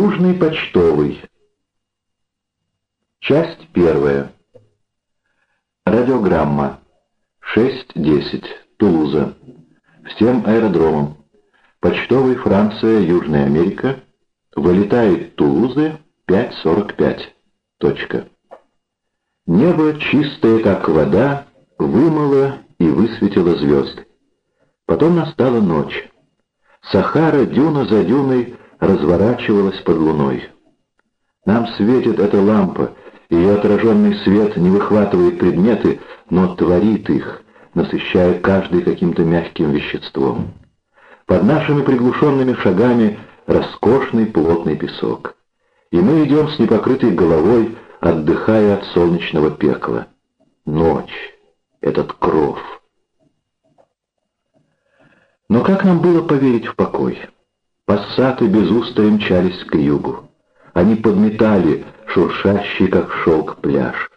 Южный почтовый. Часть первая. Радиограмма. 6.10. Тулуза. Всем аэродромам. Почтовый Франция, Южная Америка. Вылетает Тулузы 5.45. Точка. Небо, чистое как вода, вымыло и высветило звезды. Потом настала ночь. Сахара, дюна за дюной, разворачивалась под луной. Нам светит эта лампа, ее отраженный свет не выхватывает предметы, но творит их, насыщая каждый каким-то мягким веществом. Под нашими приглушенными шагами роскошный плотный песок. И мы идем с непокрытой головой, отдыхая от солнечного пекла. Ночь, этот кров. Но как нам было поверить в покой? Пассаты без устали мчались к югу. Они подметали шуршащий, как шелк, пляж.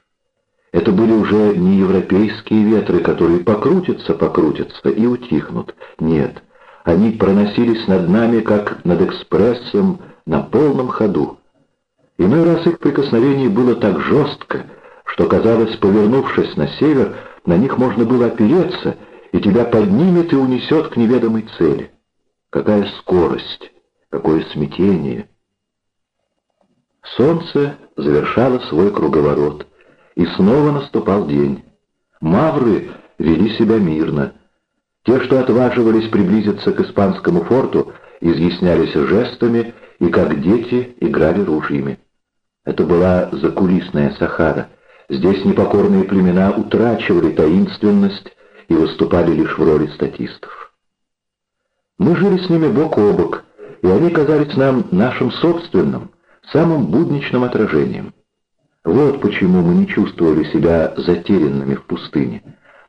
Это были уже не европейские ветры, которые покрутятся, покрутятся и утихнут. Нет, они проносились над нами, как над экспрессом на полном ходу. Иной раз их прикосновение было так жестко, что, казалось, повернувшись на север, на них можно было опереться, и тебя поднимет и унесет к неведомой цели. Какая скорость, какое смятение. Солнце завершало свой круговорот, и снова наступал день. Мавры вели себя мирно. Те, что отваживались приблизиться к испанскому форту, изъяснялись жестами и, как дети, играли ружьями. Это была закулисная Сахара. Здесь непокорные племена утрачивали таинственность и выступали лишь в роли статистов. Мы жили с ними бок о бок, и они казались нам нашим собственным, самым будничным отражением. Вот почему мы не чувствовали себя затерянными в пустыне.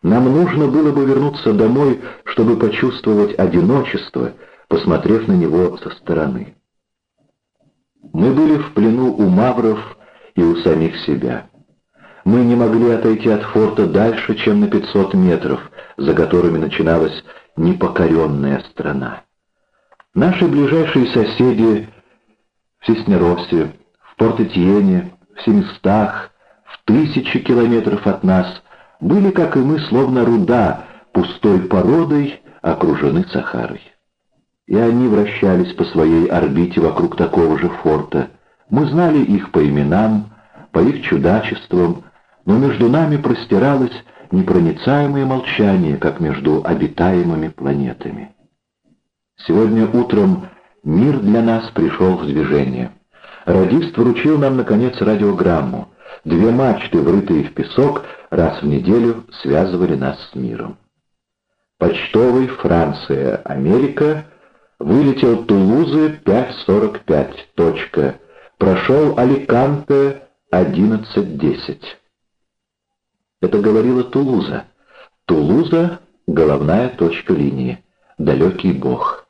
Нам нужно было бы вернуться домой, чтобы почувствовать одиночество, посмотрев на него со стороны. Мы были в плену у мавров и у самих себя. Мы не могли отойти от форта дальше, чем на 500 метров, за которыми начиналась непокоренная страна. Наши ближайшие соседи в Сеснеросе, в Порт-Этьене, в Семистах, в тысячи километров от нас, были, как и мы, словно руда, пустой породой, окружены Сахарой. И они вращались по своей орбите вокруг такого же форта. Мы знали их по именам, по их чудачествам, но между нами простиралось непроницаемое молчание, как между обитаемыми планетами. Сегодня утром мир для нас пришел в движение. Радист вручил нам, наконец, радиограмму. Две мачты, врытые в песок, раз в неделю связывали нас с миром. Почтовый Франция, Америка, вылетел Тулузы 5.45, точка. Прошел Аликанте 11.10. Это говорила Тулуза. Тулуза — головная точка линии. Далекий бог.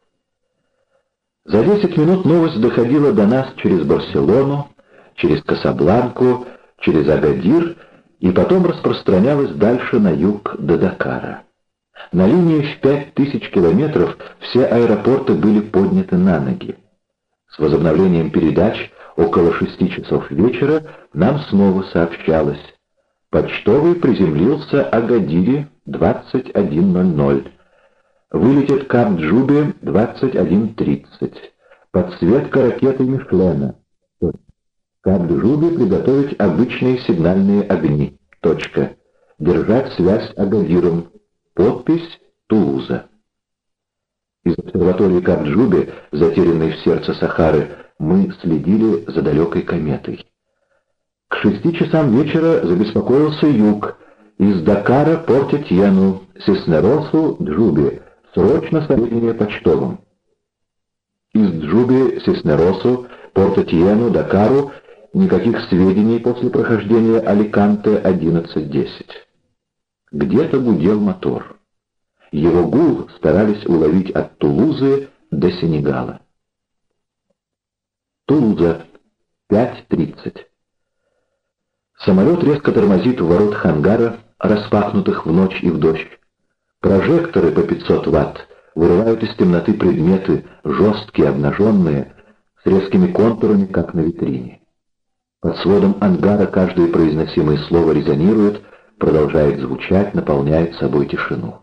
За 10 минут новость доходила до нас через Барселону, через Касабланку, через Агадир и потом распространялась дальше на юг до Дакара. На линии в 5000 километров все аэропорты были подняты на ноги. С возобновлением передач около шести часов вечера нам снова сообщалось, Почтовый приземлился Агадире 21.00. Вылетит к Абджубе 21.30. Подсветка ракеты Мишлена. К Абджубе приготовить обычные сигнальные огни. Точка. Держать связь Агадиром. Подпись Тулуза. Из обсерватории Кабджубе, затерянной в сердце Сахары, мы следили за далекой кометой. Шести часам вечера забеспокоился юг. Из Дакара Порт-Этьену, Сеснеросу, Джуби. Срочно сообщение почтовым. Из Джуби, Сеснеросу, Порт-Этьену, Дакару никаких сведений после прохождения Аликанте 11.10. Где-то гудел мотор. Его гул старались уловить от Тулузы до Сенегала. Тулуза, 5.30. Самолет резко тормозит в ворот хангара, распахнутых в ночь и в дождь. Прожекторы по 500 ватт вырывают из темноты предметы, жесткие, обнаженные, с резкими контурами, как на витрине. Под сводом ангара каждое произносимое слово резонирует, продолжает звучать, наполняет собой тишину.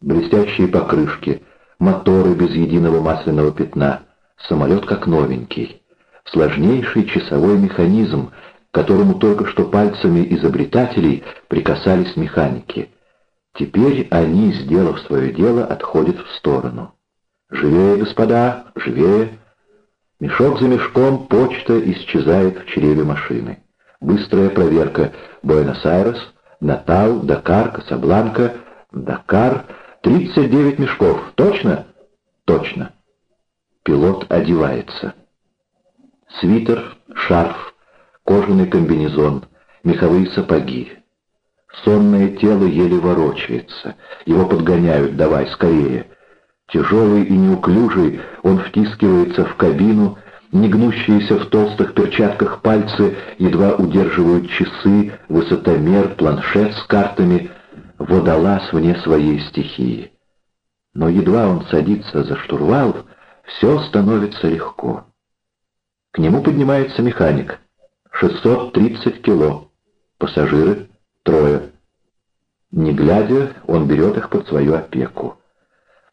Блестящие покрышки, моторы без единого масляного пятна, самолет как новенький. Сложнейший часовой механизм, которому только что пальцами изобретателей прикасались механики. Теперь они, сделав свое дело, отходят в сторону. «Живее, господа, живее!» Мешок за мешком почта исчезает в чреве машины. Быстрая проверка. Буэнос-Айрес, Натал, Дакар, Касабланка, Дакар. 39 мешков. Точно? Точно. Пилот одевается. Свитер, шарф, кожаный комбинезон, меховые сапоги. Сонное тело еле ворочается. Его подгоняют. Давай, скорее. Тяжелый и неуклюжий, он втискивается в кабину, негнущиеся в толстых перчатках пальцы едва удерживают часы, высотомер, планшет с картами, водолаз вне своей стихии. Но едва он садится за штурвал, все становится легко. К нему поднимается механик. 630 кило. Пассажиры — трое. Не глядя, он берет их под свою опеку.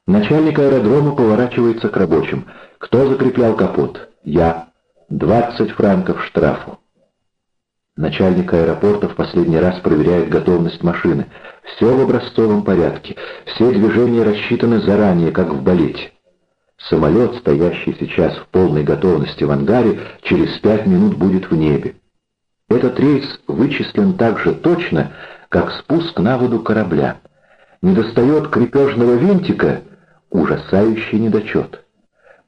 Начальник аэродрома поворачивается к рабочим. «Кто закреплял капот?» «Я. Двадцать франков штрафу». Начальник аэропорта в последний раз проверяет готовность машины. Все в образцовом порядке. Все движения рассчитаны заранее, как в балете. Самолет, стоящий сейчас в полной готовности в ангаре, через пять минут будет в небе. Этот рейс вычислен так же точно, как спуск на воду корабля. Недостает крепежного винтика, ужасающий недочет.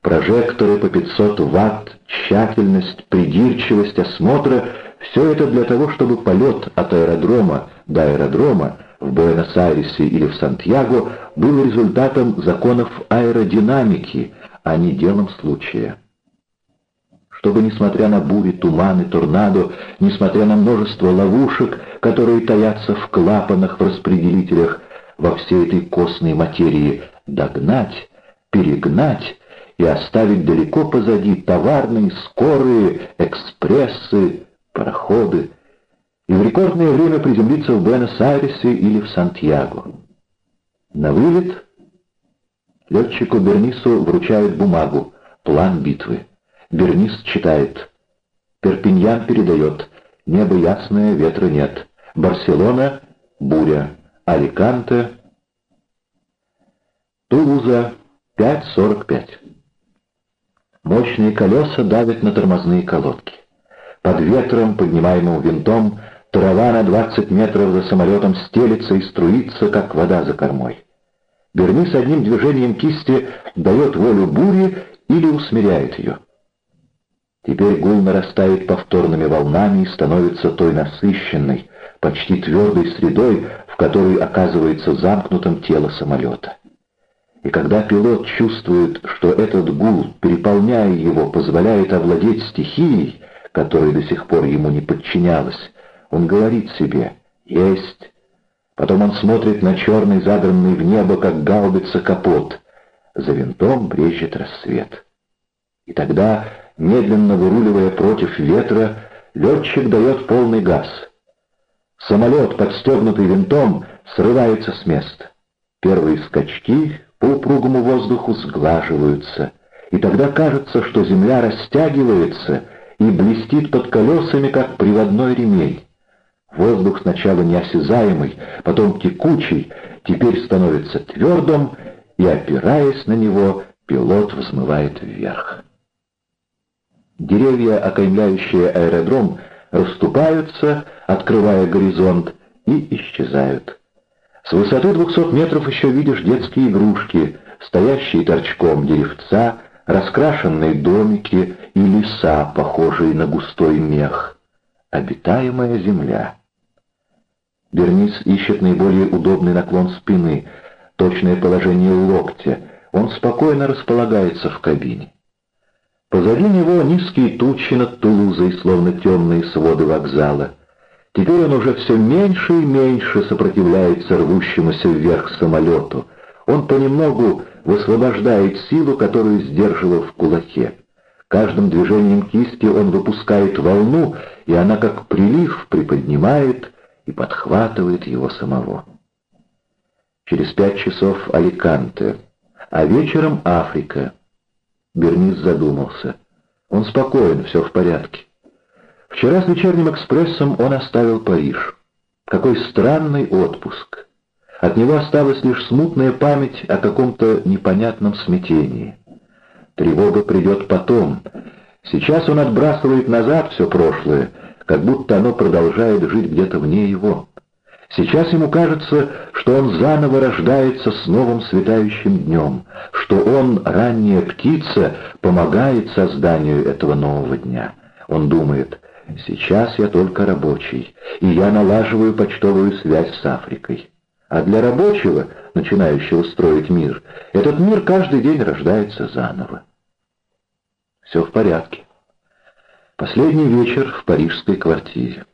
Прожекторы по 500 ватт, тщательность, придирчивость осмотра — все это для того, чтобы полет от аэродрома до аэродрома в Буэнос-Айресе или в Сантьяго был результатом законов аэродинамики, а не делом случая. Чтобы, несмотря на бури, туманы, торнадо, несмотря на множество ловушек, которые таятся в клапанах, в распределителях, во всей этой костной материи, догнать, перегнать и оставить далеко позади товарные, скорые, экспрессы, пароходы, и в рекордное время приземлиться в Буэнос-Айресе или в Сантьяго. На вылет летчику Бернису вручают бумагу, план битвы. Бернис читает. Перпиньян передает. Небо ясное, ветра нет. Барселона — буря. Аликанте Тулуза 5.45. Мощные колеса давят на тормозные колодки. Под ветром, поднимаемым винтом, трава на 20 метров за самолетом стелится и струится, как вода за кормой. Берни с одним движением кисти дает волю буре или усмиряет ее. Теперь гул нарастает повторными волнами и становится той насыщенной, почти твердой средой, в которой оказывается замкнутым тело самолета. И когда пилот чувствует, что этот гул, переполняя его, позволяет овладеть стихией, которая до сих пор ему не подчинялась, он говорит себе «Есть». Потом он смотрит на черный, задранный в небо, как гаубица капот. За винтом брежет рассвет. И тогда, медленно выруливая против ветра, летчик дает полный газ. Самолет, подстегнутый винтом, срывается с места. Первые скачки по упругому воздуху сглаживаются, и тогда кажется, что земля растягивается и блестит под колесами, как приводной ремень. Воздух сначала неосязаемый, потом текучий, теперь становится твердым, и, опираясь на него, пилот взмывает вверх. Деревья, окаймляющие аэродром, расступаются, открывая горизонт, и исчезают. С высоты двухсот метров еще видишь детские игрушки, стоящие торчком деревца, раскрашенные домики и леса, похожие на густой мех. Обитаемая земля. Бернис ищет наиболее удобный наклон спины, точное положение локтя. Он спокойно располагается в кабине. Позади него низкие тучи над Тулузой, словно темные своды вокзала. Теперь он уже все меньше и меньше сопротивляется рвущемуся вверх самолету. Он понемногу высвобождает силу, которую сдерживал в кулаке. Каждым движением кисти он выпускает волну, и она как прилив приподнимает и подхватывает его самого. Через пять часов Аликанте, а вечером Африка. Бернис задумался. Он спокоен, все в порядке. Вчера с вечерним экспрессом он оставил Париж. Какой странный отпуск. От него осталась лишь смутная память о каком-то непонятном смятении. Тревога придет потом. Сейчас он отбрасывает назад все прошлое, как будто оно продолжает жить где-то вне его. Сейчас ему кажется, что он заново рождается с новым светающим днем, что он, ранняя птица, помогает созданию этого нового дня. Он думает, сейчас я только рабочий, и я налаживаю почтовую связь с Африкой. А для рабочего, начинающего строить мир, этот мир каждый день рождается заново. Все в порядке. Последний вечер в парижской квартире.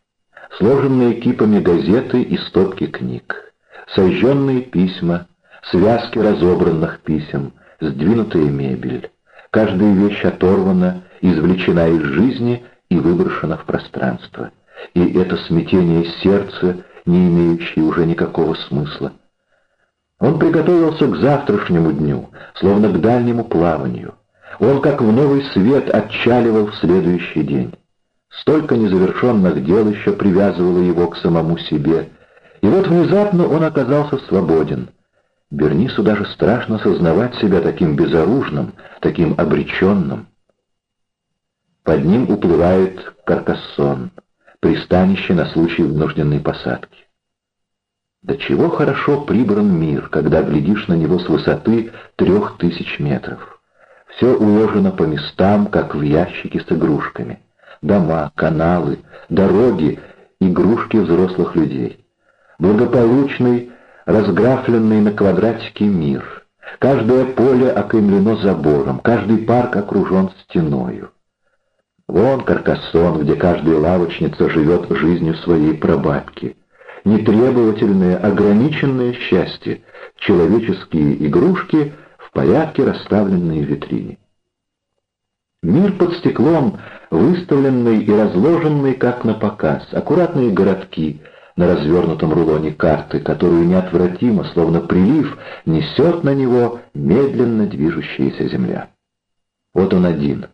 Сложенные кипами газеты и стопки книг. Сожженные письма, связки разобранных писем, сдвинутая мебель. Каждая вещь оторвана, извлечена из жизни и выброшена в пространство. И это смятение сердца, не имеющее уже никакого смысла. Он приготовился к завтрашнему дню, словно к дальнему плаванию. Он, как в новый свет, отчаливал в следующий день. Столько незавершенных дел еще привязывало его к самому себе. И вот внезапно он оказался свободен. Бернису даже страшно сознавать себя таким безоружным, таким обреченным. Под ним уплывает Каркассон, пристанище на случай вынужденной посадки. До чего хорошо прибран мир, когда глядишь на него с высоты трех тысяч метров. Все уложено по местам, как в ящике с игрушками. Дома, каналы, дороги, игрушки взрослых людей. Благополучный, разграфленный на квадратики мир. Каждое поле окаймлено забором, каждый парк окружен стеною. Вон Каркассон, где каждая лавочница живет жизнью своей прабабки. Нетребовательное, ограниченное счастье, человеческие игрушки — в порядке расставленные в витрине. Мир под стеклом, выставленный и разложенный как на показ, аккуратные городки на развернутом рулоне карты, которую неотвратимо, словно прилив, несет на него медленно движущаяся земля. Вот он один.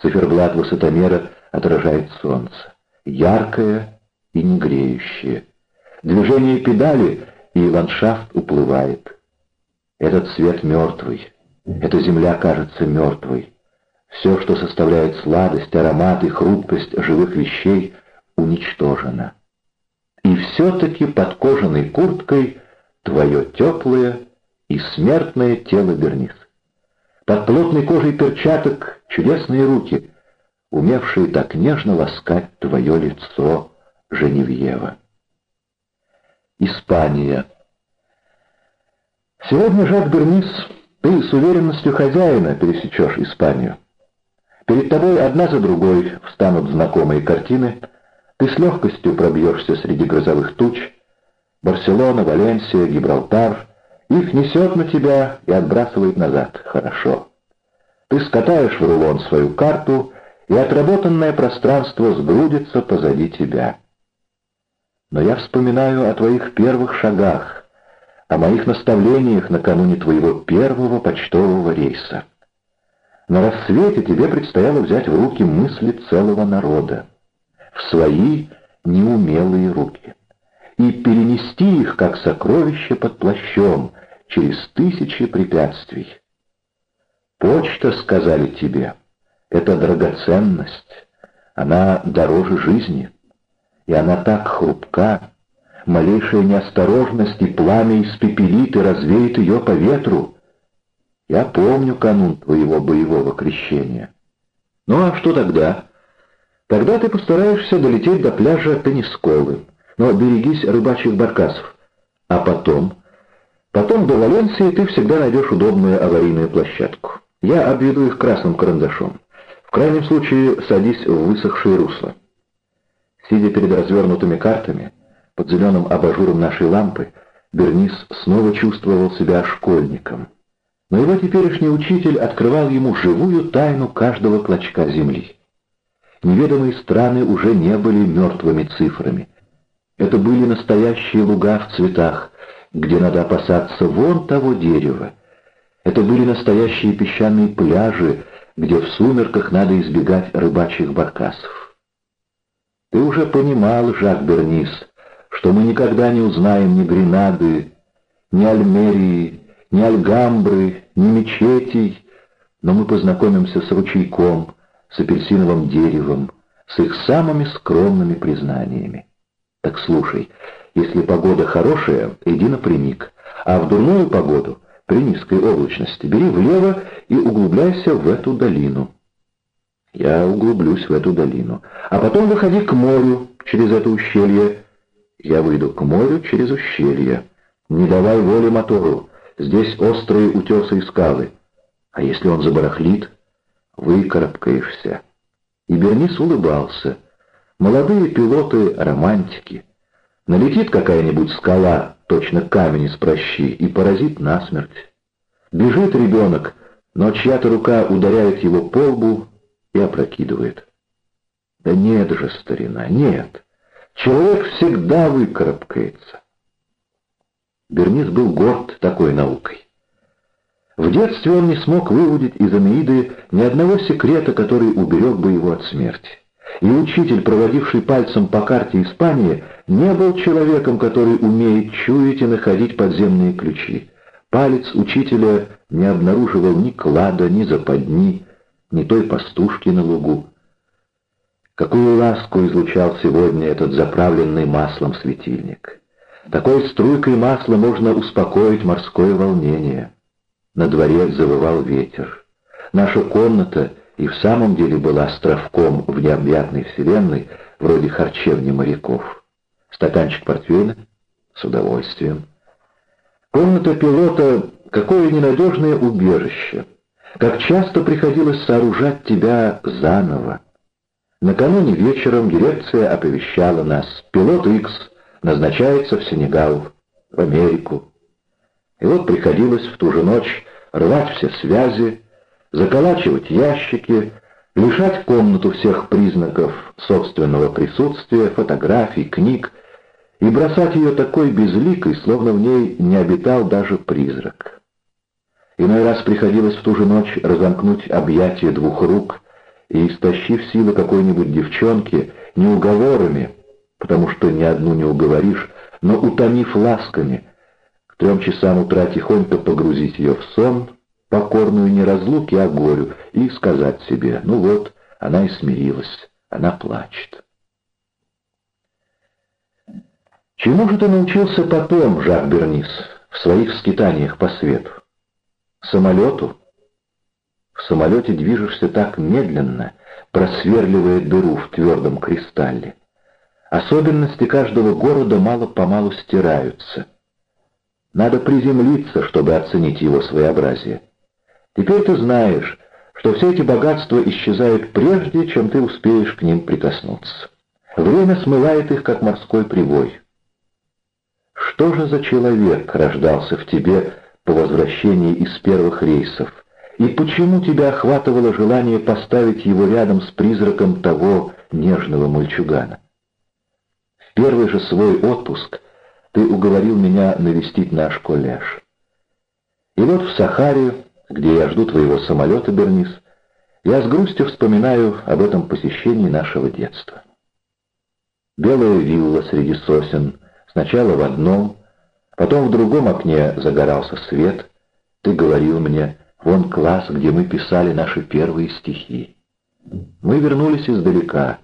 Циферблат высотомера отражает солнце, яркое и не греющее. Движение педали, и ландшафт уплывает. Этот свет мертвый, эта земля кажется мертвой. Все, что составляет сладость, аромат и хрупкость живых вещей, уничтожено. И все-таки под кожаной курткой твое теплое и смертное тело Бернис. Под плотной кожей перчаток чудесные руки, умевшие так нежно ласкать твое лицо, Женевьева. Испания. Сегодня, Жак Бернис, ты с уверенностью хозяина пересечешь Испанию. Перед тобой одна за другой встанут знакомые картины, ты с легкостью пробьешься среди грозовых туч, Барселона, Валенсия, Гибралтар, их несет на тебя и отбрасывает назад. Хорошо. Ты скатаешь в рулон свою карту, и отработанное пространство сгрудится позади тебя. Но я вспоминаю о твоих первых шагах, о моих наставлениях накануне твоего первого почтового рейса. На рассвете тебе предстояло взять в руки мысли целого народа, в свои неумелые руки, и перенести их, как сокровище под плащом, через тысячи препятствий. Почта, сказали тебе, это драгоценность, она дороже жизни, и она так хрупка, малейшая неосторожность и пламя испепелит и развеет ее по ветру. Я помню канун твоего боевого крещения. Ну а что тогда? Тогда ты постараешься долететь до пляжа Теннисколы, но берегись рыбачьих баркасов. А потом? Потом до Валенсии ты всегда найдешь удобную аварийную площадку. Я обведу их красным карандашом. В крайнем случае садись в высохшие русла. Сидя перед развернутыми картами, под зеленым абажуром нашей лампы Бернис снова чувствовал себя школьником. Но его теперешний учитель открывал ему живую тайну каждого клочка земли. Неведомые страны уже не были мертвыми цифрами. Это были настоящие луга в цветах, где надо опасаться вон того дерева. Это были настоящие песчаные пляжи, где в сумерках надо избегать рыбачьих баркасов. Ты уже понимал, Жак Бернис, что мы никогда не узнаем ни Гренады, ни Альмерии, ни Альгамбры, ни мечетей, но мы познакомимся с ручейком, с апельсиновым деревом, с их самыми скромными признаниями. Так слушай, если погода хорошая, иди напрямик, а в дурную погоду, при низкой облачности, бери влево и углубляйся в эту долину. Я углублюсь в эту долину. А потом выходи к морю через это ущелье. Я выйду к морю через ущелье. Не давай воли мотору. Здесь острые утесы и скалы. А если он забарахлит, выкарабкаешься. И Бернис улыбался. Молодые пилоты-романтики. Налетит какая-нибудь скала, точно камень из прощи, и поразит насмерть. Бежит ребенок, но чья-то рука ударяет его по лбу и опрокидывает. Да нет же, старина, нет. Человек всегда выкарабкается. Бернис был горд такой наукой. В детстве он не смог выудить из Анеиды ни одного секрета, который уберег бы его от смерти. И учитель, проводивший пальцем по карте Испании, не был человеком, который умеет чуять и находить подземные ключи. Палец учителя не обнаруживал ни клада, ни западни, ни той пастушки на лугу. Какую ласку излучал сегодня этот заправленный маслом светильник. Такой струйкой масла можно успокоить морское волнение. На дворе завывал ветер. Наша комната и в самом деле была островком в необъятной вселенной, вроде харчевни моряков. Стаканчик портвейна? С удовольствием. Комната пилота — какое ненадежное убежище. Как часто приходилось сооружать тебя заново. Накануне вечером дирекция оповещала нас. Пилот X назначается в Сенегал, в Америку. И вот приходилось в ту же ночь рвать все связи, заколачивать ящики, лишать комнату всех признаков собственного присутствия, фотографий, книг, и бросать ее такой безликой, словно в ней не обитал даже призрак. Иной раз приходилось в ту же ночь разомкнуть объятия двух рук и, истощив силы какой-нибудь девчонки, не уговорами, потому что ни одну не уговоришь, но утомив ласками, к трем часам утра тихонько погрузить ее в сон, покорную не разлуке, а горю, и сказать себе, ну вот, она и смирилась, она плачет. Чему же ты научился потом, Жак Бернис, в своих скитаниях по свету? Самолету? В самолете движешься так медленно, просверливая дыру в твердом кристалле. Особенности каждого города мало-помалу стираются. Надо приземлиться, чтобы оценить его своеобразие. Теперь ты знаешь, что все эти богатства исчезают прежде, чем ты успеешь к ним прикоснуться. Время смывает их, как морской прибой. Что же за человек рождался в тебе по возвращении из первых рейсов? И почему тебя охватывало желание поставить его рядом с призраком того нежного мальчугана? Первый же свой отпуск ты уговорил меня навестить наш коллеж. И вот в Сахаре где я жду твоего самолета, Бернис, я с грустью вспоминаю об этом посещении нашего детства. Белая вилла среди сосен, сначала в одном, потом в другом окне загорался свет. Ты говорил мне, вон класс, где мы писали наши первые стихи. Мы вернулись издалека.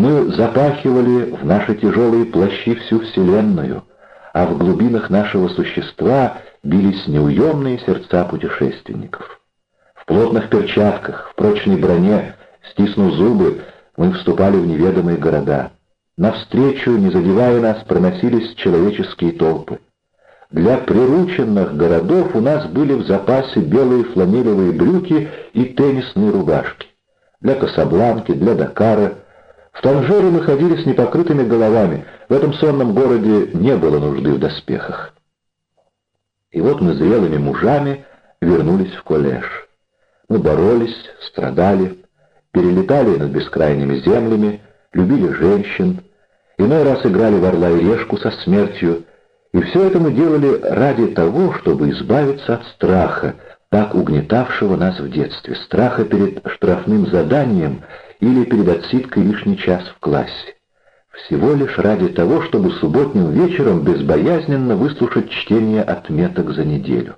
Мы запахивали в наши тяжелые плащи всю Вселенную, а в глубинах нашего существа бились неуемные сердца путешественников. В плотных перчатках, в прочной броне, стиснув зубы, мы вступали в неведомые города. Навстречу, не задевая нас, проносились человеческие толпы. Для прирученных городов у нас были в запасе белые фланелевые брюки и теннисные рубашки. Для Касабланки, для Дакара. В Танжере мы ходили с непокрытыми головами. В этом сонном городе не было нужды в доспехах. И вот мы зрелыми мужами вернулись в коллеж. Мы боролись, страдали, перелетали над бескрайними землями, любили женщин, иной раз играли в орла и решку со смертью, и все это мы делали ради того, чтобы избавиться от страха, так угнетавшего нас в детстве, страха перед штрафным заданием или перед отсидкой лишний час в классе. Всего лишь ради того, чтобы субботним вечером безбоязненно выслушать чтение отметок за неделю.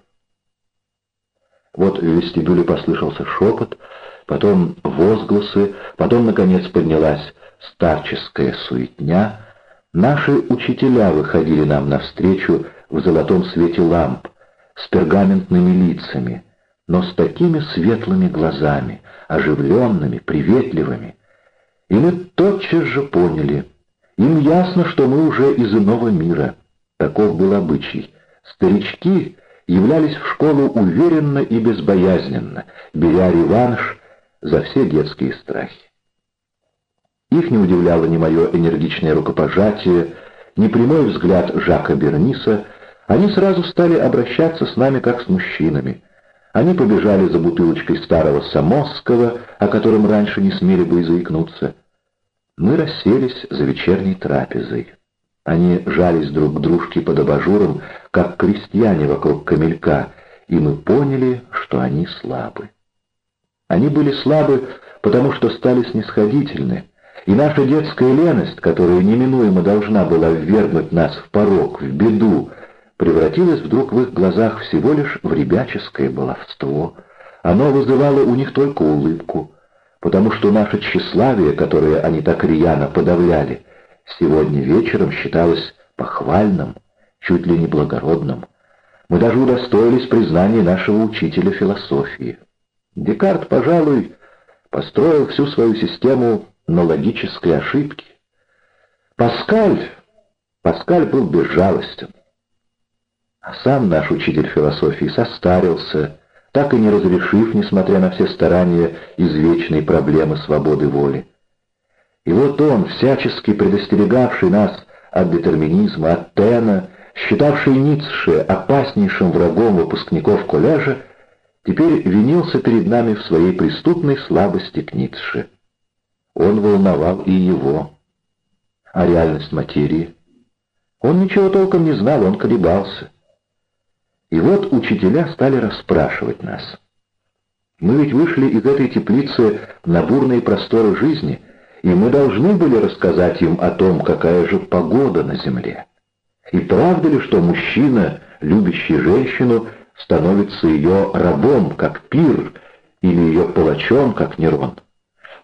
Вот в вестибюле послышался шепот, потом возгласы, потом, наконец, поднялась старческая суетня. Наши учителя выходили нам навстречу в золотом свете ламп, с пергаментными лицами, но с такими светлыми глазами, оживленными, приветливыми. И мы тотчас же поняли, им ясно, что мы уже из иного мира. Таков был обычай. Старички являлись в школу уверенно и безбоязненно, беря реванш за все детские страхи. Их не удивляло ни мое энергичное рукопожатие, ни прямой взгляд Жака Берниса, они сразу стали обращаться с нами как с мужчинами. Они побежали за бутылочкой старого Самосского, о котором раньше не смели бы заикнуться. Мы расселись за вечерней трапезой. Они жались друг к дружке под абажуром, как крестьяне вокруг камелька, и мы поняли, что они слабы. Они были слабы, потому что стали снисходительны, и наша детская леность, которая неминуемо должна была ввергнуть нас в порог, в беду, превратилась вдруг в их глазах всего лишь в ребяческое баловство. Оно вызывало у них только улыбку, потому что наше тщеславие, которое они так рьяно подавляли, сегодня вечером считалось похвальным, чуть ли не благородным. Мы даже удостоились признания нашего учителя философии. Декарт, пожалуй, построил всю свою систему на логической ошибке. Паскаль, Паскаль был безжалостен. А сам наш учитель философии состарился, так и не разрешив, несмотря на все старания, извечной проблемы свободы воли. И вот он, всячески предостерегавший нас от детерминизма, от Тена, считавший Ницше опаснейшим врагом выпускников коллежа, теперь винился перед нами в своей преступной слабости к Ницше. Он волновал и его. А реальность материи? Он ничего толком не знал, он колебался. И вот учителя стали расспрашивать нас. Мы ведь вышли из этой теплицы на бурные просторы жизни, и мы должны были рассказать им о том, какая же погода на земле. И правда ли, что мужчина, любящий женщину, становится ее рабом, как пир, или ее палачом, как Нерон?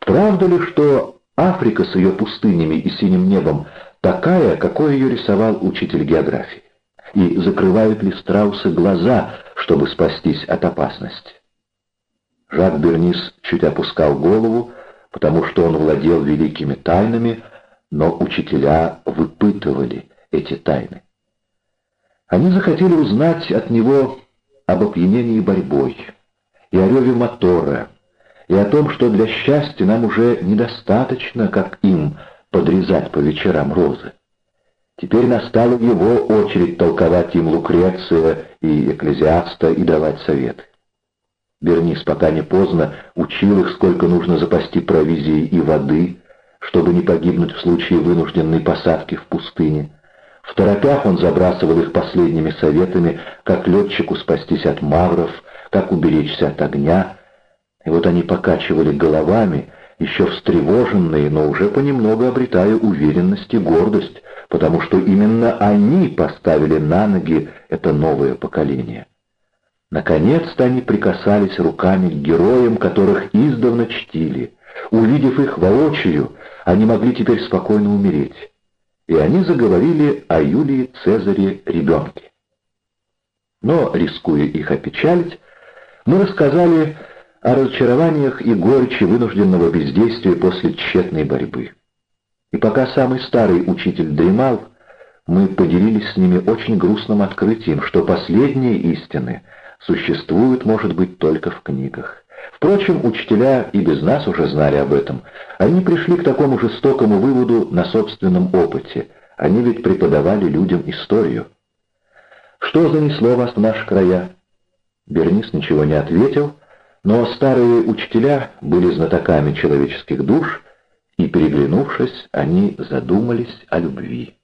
Правда ли, что Африка с ее пустынями и синим небом такая, какой ее рисовал учитель географии? И закрывают ли страусы глаза, чтобы спастись от опасности? Жак Бернис чуть опускал голову, потому что он владел великими тайнами, но учителя выпытывали эти тайны. Они захотели узнать от него об опьянении борьбой и о реве мотора, и о том, что для счастья нам уже недостаточно, как им, подрезать по вечерам розы. Теперь настала его очередь толковать им Лукреция и Экклезиаста и давать советы. Бернис, пока не поздно, учил их, сколько нужно запасти провизии и воды, чтобы не погибнуть в случае вынужденной посадки в пустыне. В торопях он забрасывал их последними советами, как летчику спастись от мавров, как уберечься от огня, и вот они покачивали головами, еще встревоженные, но уже понемногу обретая уверенность и гордость, потому что именно они поставили на ноги это новое поколение. Наконец-то они прикасались руками к героям, которых издавна чтили. Увидев их воочию, они могли теперь спокойно умереть. И они заговорили о Юлии Цезаре ребенке. Но, рискуя их опечалить, мы рассказали о разочарованиях и горечи вынужденного бездействия после тщетной борьбы. И пока самый старый учитель дремал, мы поделились с ними очень грустным открытием, что последние истины существуют, может быть, только в книгах. Впрочем, учителя и без нас уже знали об этом. Они пришли к такому жестокому выводу на собственном опыте. Они ведь преподавали людям историю. Что занесло вас в наши края? Бернис ничего не ответил, но старые учителя были знатоками человеческих душ, и, переглянувшись, они задумались о любви.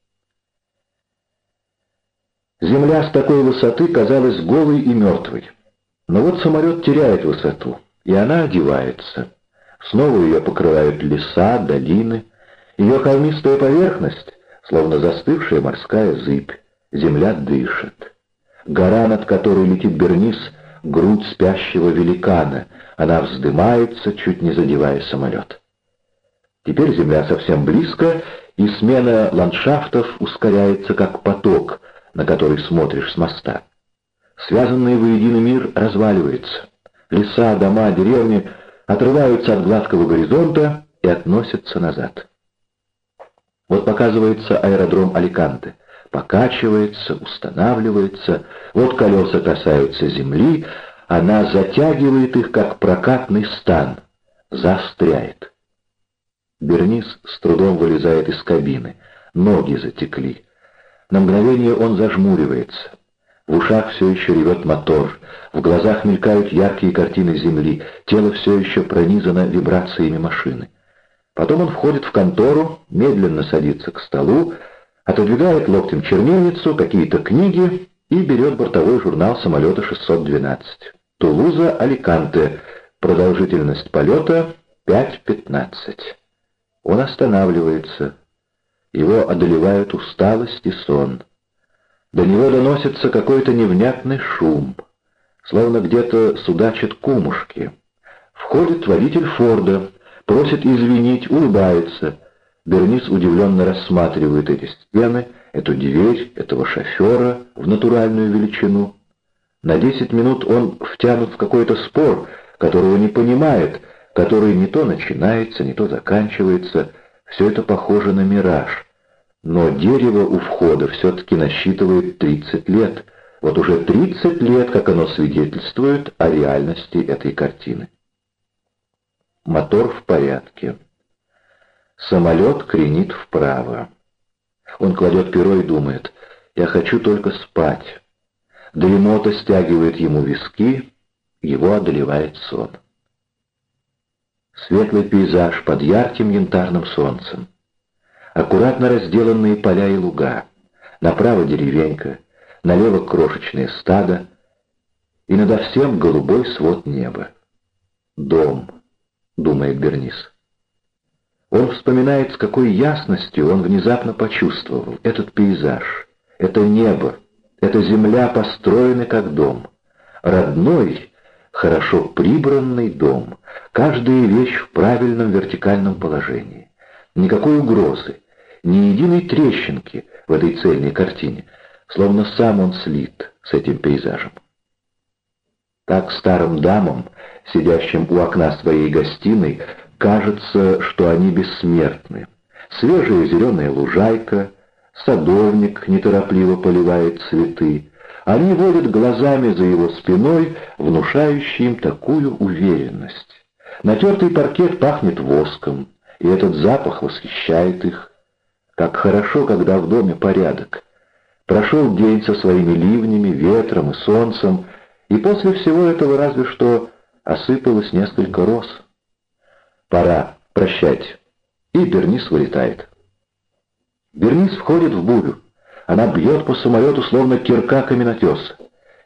Земля с такой высоты казалась голой и мертвой. Но вот самолет теряет высоту, и она одевается. Снова ее покрывают леса, долины. Ее холмистая поверхность, словно застывшая морская зыбь. Земля дышит. Гора, над которой летит Бернис, грудь спящего великана. Она вздымается, чуть не задевая самолет. Теперь земля совсем близко, и смена ландшафтов ускоряется, как поток, на который смотришь с моста. Связанный воедино мир разваливается. Леса, дома, деревни отрываются от гладкого горизонта и относятся назад. Вот показывается аэродром Аликанте. Покачивается, устанавливается, вот колеса касаются земли, она затягивает их, как прокатный стан, застряет. Бернис с трудом вылезает из кабины, ноги затекли. На мгновение он зажмуривается. В ушах все еще ревет мотор, в глазах мелькают яркие картины земли, тело все еще пронизано вибрациями машины. Потом он входит в контору, медленно садится к столу, отодвигает локтем чернильницу, какие-то книги и берет бортовой журнал самолета 612. Тулуза, Аликанте. Продолжительность полета 5.15. Он останавливается. Его одолевают усталость и сон. До него доносится какой-то невнятный шум, словно где-то судачат кумушки. Входит водитель Форда, просит извинить, улыбается. Бернис удивленно рассматривает эти стены, эту дверь, этого шофера в натуральную величину. На десять минут он втянут в какой-то спор, которого не понимает, который не то начинается, не то заканчивается. Все это похоже на мираж. Но дерево у входа все-таки насчитывает 30 лет. Вот уже 30 лет, как оно свидетельствует о реальности этой картины. Мотор в порядке. Самолет кренит вправо. Он кладет перо и думает, «Я хочу только спать». Дремота стягивает ему виски, его одолевает сон. Светлый пейзаж под ярким янтарным солнцем аккуратно разделанные поля и луга, направо деревенька, налево крошечное стадо, и надо всем голубой свод неба. «Дом», — думает Бернис. Он вспоминает, с какой ясностью он внезапно почувствовал этот пейзаж, это небо, эта земля построены как дом. Родной, хорошо прибранный дом, каждая вещь в правильном вертикальном положении. Никакой угрозы, ни единой трещинки в этой цельной картине, словно сам он слит с этим пейзажем. Так старым дамам, сидящим у окна своей гостиной, кажется, что они бессмертны. Свежая зеленая лужайка, садовник неторопливо поливает цветы. Они водят глазами за его спиной, внушающие им такую уверенность. Натертый паркет пахнет воском, и этот запах восхищает их. Как хорошо, когда в доме порядок. Прошел день со своими ливнями, ветром и солнцем, и после всего этого разве что осыпалось несколько роз. Пора, прощать. И Бернис вылетает. Бернис входит в бурю. Она бьет по самолету, словно кирка каменотес.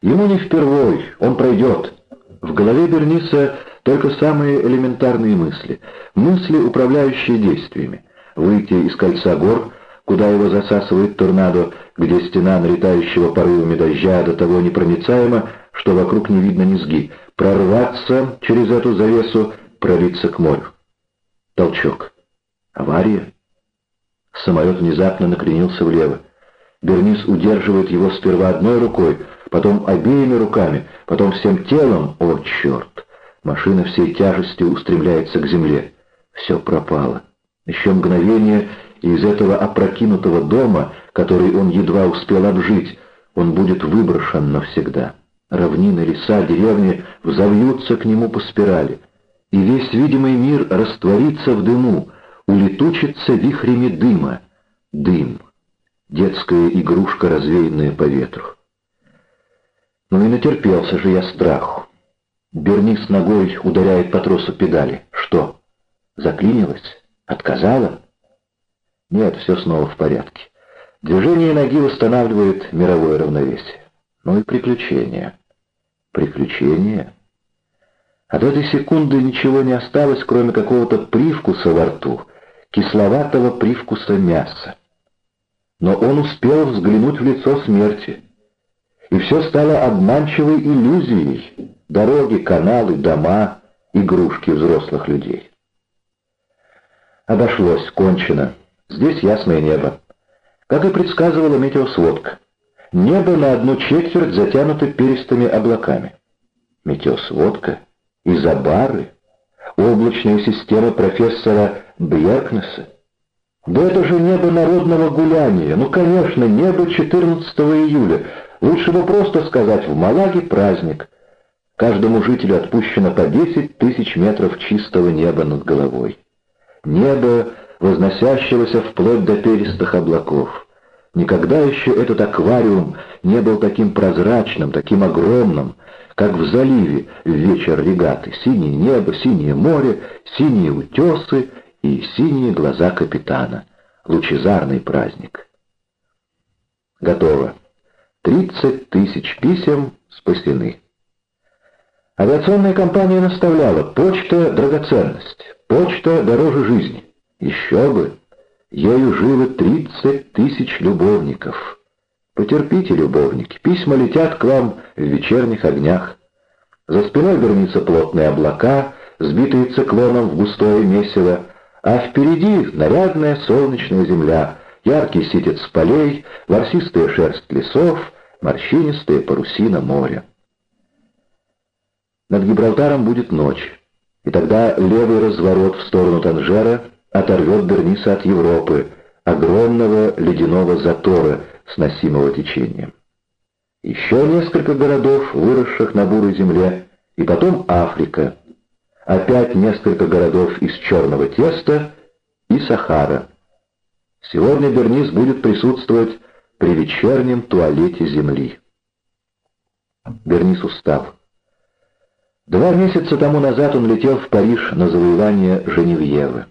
Ему не впервой, он пройдет. В голове Берниса только самые элементарные мысли, мысли, управляющие действиями выйти из кольца гор, куда его засасывает торнадо, где стена налетающего порывами дождя до того непроницаема, что вокруг не видно низги, прорваться через эту завесу, пролиться к морю. Толчок. Авария. Самолет внезапно накренился влево. Бернис удерживает его сперва одной рукой, потом обеими руками, потом всем телом. О, черт! Машина всей тяжестью устремляется к земле. Все пропало. Еще мгновение, и из этого опрокинутого дома, который он едва успел обжить, он будет выброшен навсегда. Равнины, леса, деревни взовьются к нему по спирали, и весь видимый мир растворится в дыму, улетучится вихрями дыма. Дым. Детская игрушка, развеянная по ветру. Ну и натерпелся же я страху. Бернис ногой ударяет по тросу педали. Что? Заклинилась? Отказала? Нет, все снова в порядке. Движение ноги восстанавливает мировое равновесие. Ну и приключения. Приключения? От этой секунды ничего не осталось, кроме какого-то привкуса во рту, кисловатого привкуса мяса. Но он успел взглянуть в лицо смерти, и все стало обманчивой иллюзией. Дороги, каналы, дома, игрушки взрослых людей. Обошлось, кончено. Здесь ясное небо. Как и предсказывала метеосводка. Небо на одну четверть затянуто перистыми облаками. Метеосводка? Изобары? Облачная система профессора Бьеркнесса? Да это же небо народного гуляния. Ну, конечно, небо 14 июля. Лучше бы просто сказать, в Малаге праздник. Каждому жителю отпущено по 10 тысяч метров чистого неба над головой. Небо, возносящегося вплоть до перистых облаков. Никогда еще этот аквариум не был таким прозрачным, таким огромным, как в заливе в вечер регаты. Синее небо, синее море, синие утесы и синие глаза капитана. Лучезарный праздник. Готово. Тридцать тысяч писем спасены. Авиационная компания наставляла, почта — драгоценность, почта дороже жизни. Еще бы, ею живы тридцать тысяч любовников. Потерпите, любовники, письма летят к вам в вечерних огнях. За спиной вернутся плотные облака, сбитые циклоном в густое месиво, а впереди нарядная солнечная земля, яркий ситец полей, ворсистая шерсть лесов, морщинистая парусина моря. Над Гибралтаром будет ночь, и тогда левый разворот в сторону Танжера оторвет Берниса от Европы, огромного ледяного затора, сносимого течением. Еще несколько городов, выросших на бурой земле, и потом Африка. Опять несколько городов из черного теста и Сахара. Сегодня Бернис будет присутствовать при вечернем туалете земли. Бернис устал. Два месяца тому назад он летел в Париж на завоевание Женевьевы.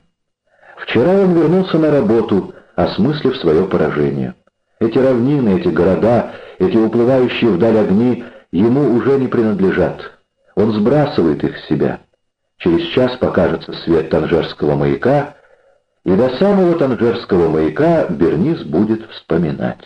Вчера он вернулся на работу, осмыслив свое поражение. Эти равнины, эти города, эти уплывающие вдаль огни ему уже не принадлежат. Он сбрасывает их с себя. Через час покажется свет Танжерского маяка, и до самого Танжерского маяка Бернис будет вспоминать.